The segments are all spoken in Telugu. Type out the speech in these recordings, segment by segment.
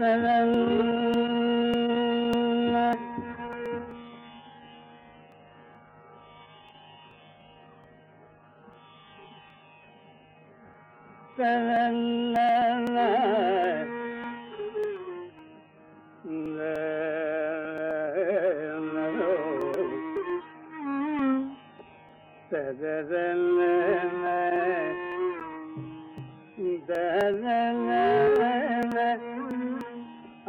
فلما فلما Da-da-da-da-da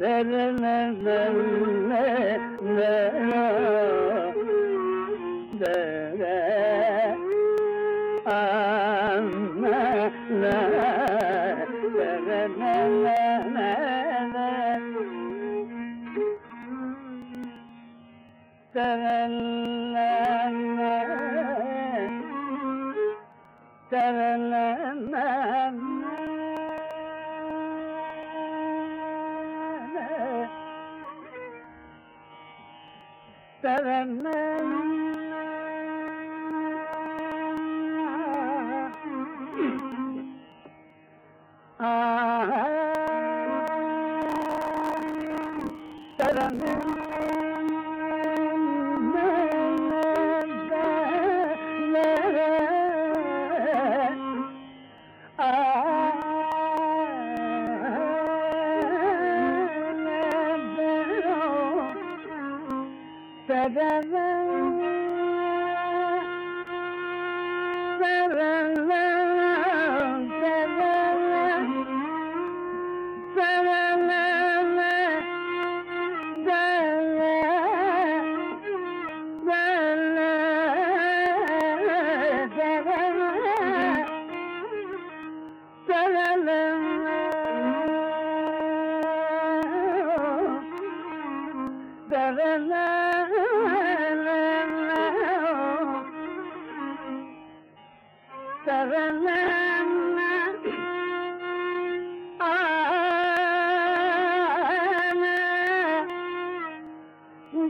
ne ne ne ne ne Sarana Baba.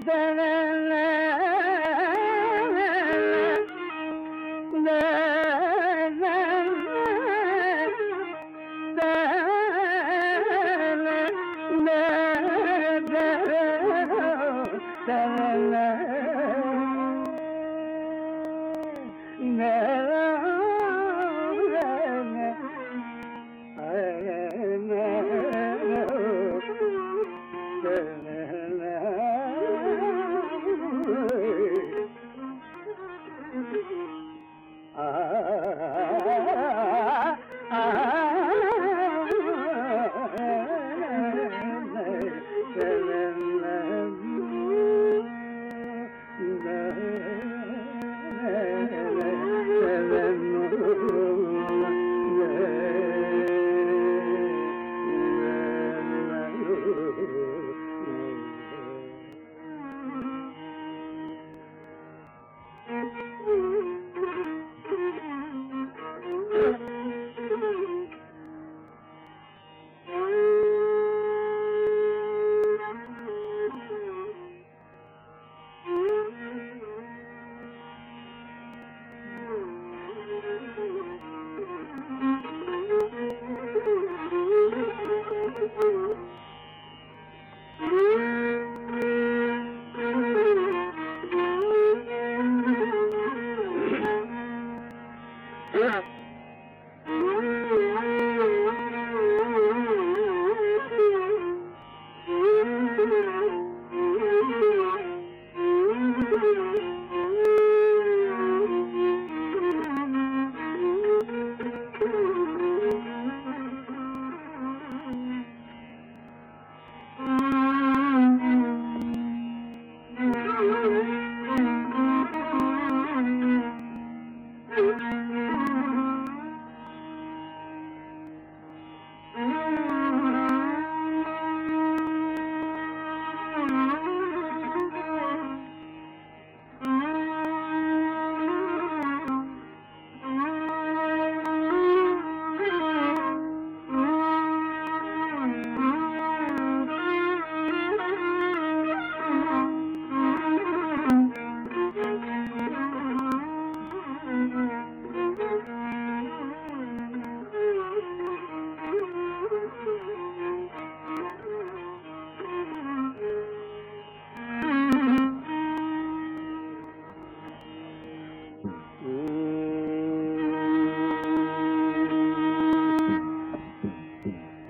da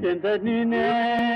In the name.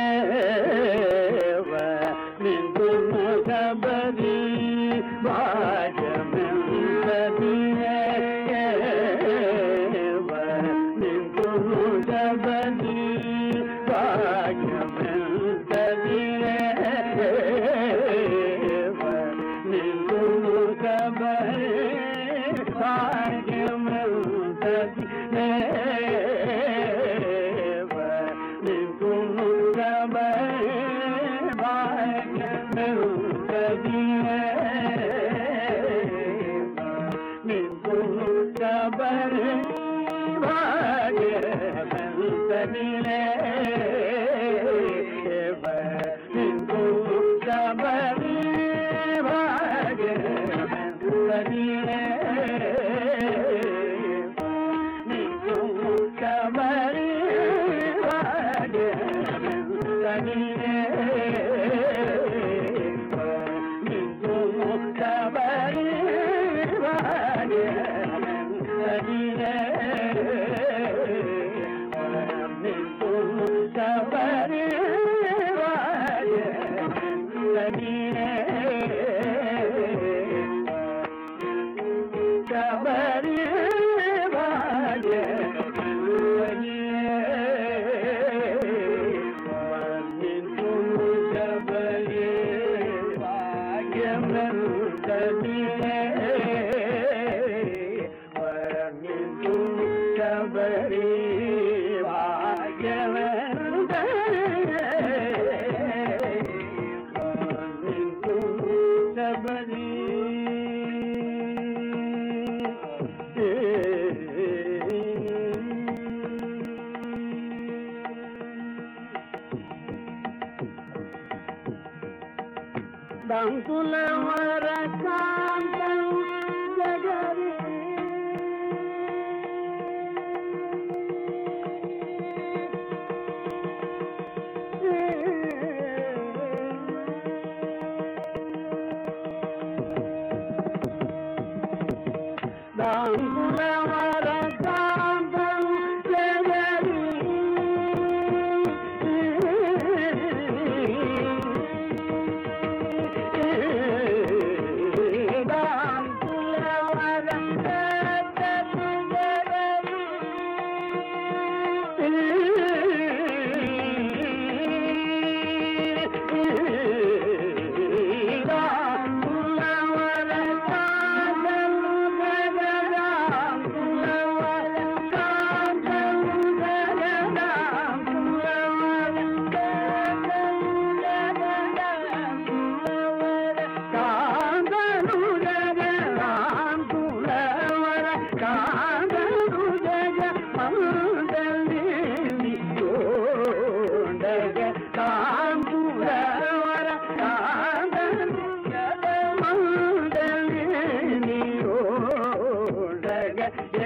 பரி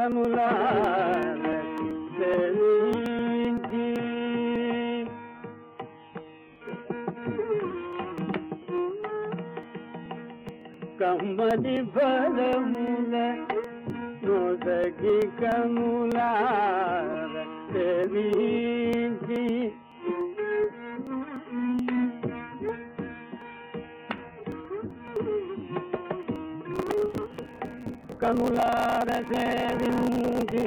లోకములా కమ్మని ఫలముల నోదగి కములా దేవీ கருளார சேவிந்து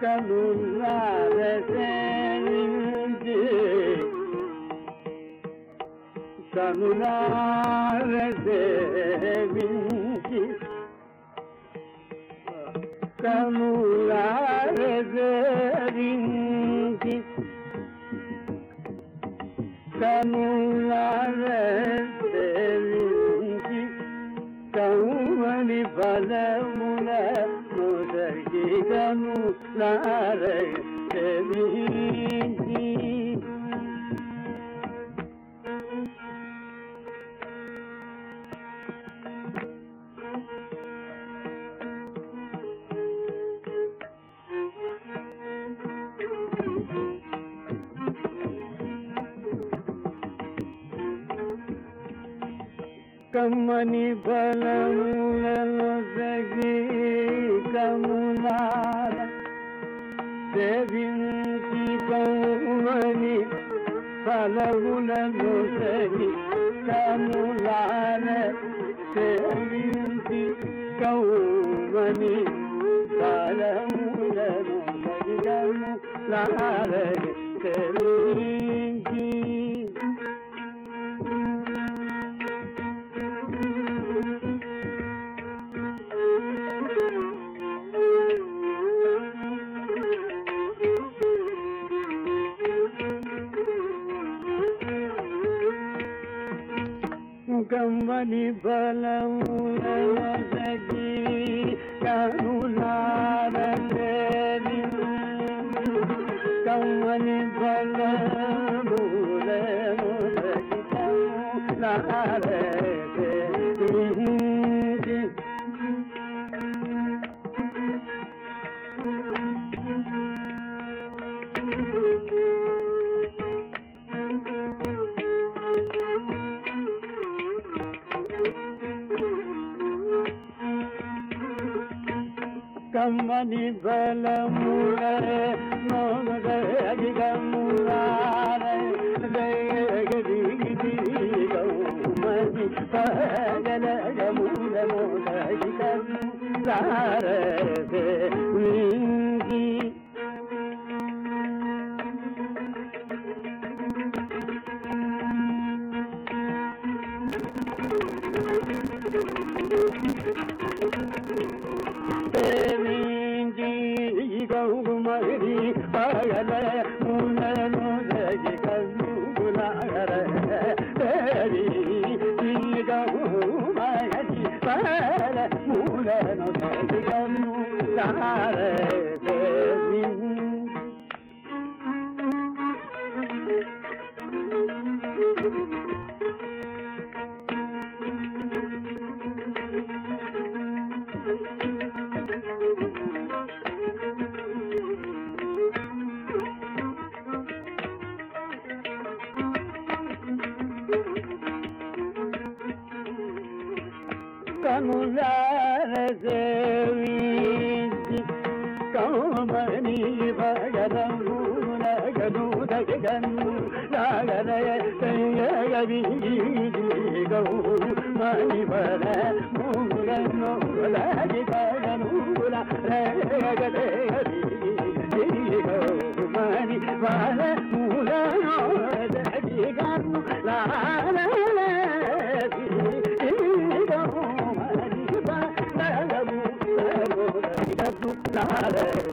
கருளார சேவிந்து கருளார சேவிந்து கருளார சேவிந்து మూల ముసగిగను నారే సేవించి కమ్మని బలములను సగి సేవించి కౌమని ఫలములను సరి కములార సేవించి కౌమని ఫలములను సగి కములార సేవించి दाता सार గవి గౌ మూలను లగి గగను రగదే మణి వర మూలను దగి గను లాల బాబ భగరి సది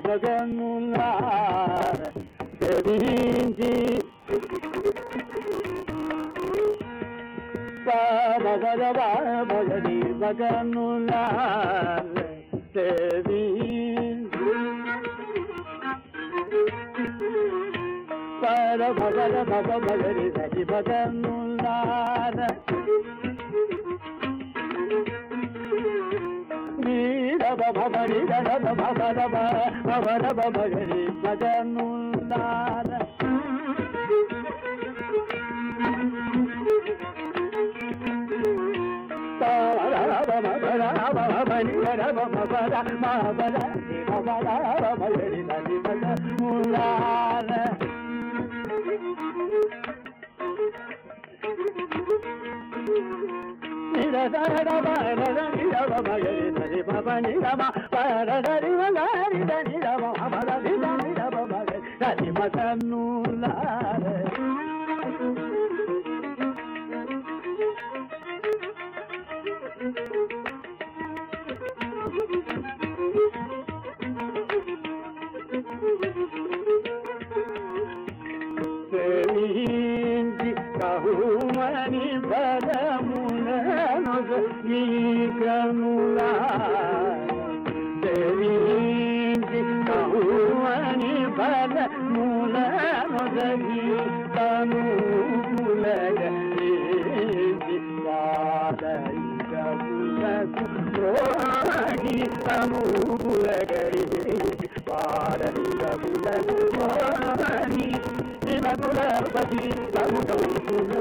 భగనులార సేవించి బాబ గద భగరి భగనులార సేవించి పర భగర భగ భగరి సది భగనులార భవని గరవ భవరవ భవరవ భగరి భగనులార భగరి సేవించి బలములను ఈకనులా సేవించి కహుమని బలములను కనుములగీ పాదైకములకు రోగి కనుములగరి పాదైకములకు రోగి కులపతి పదైన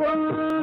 பொன்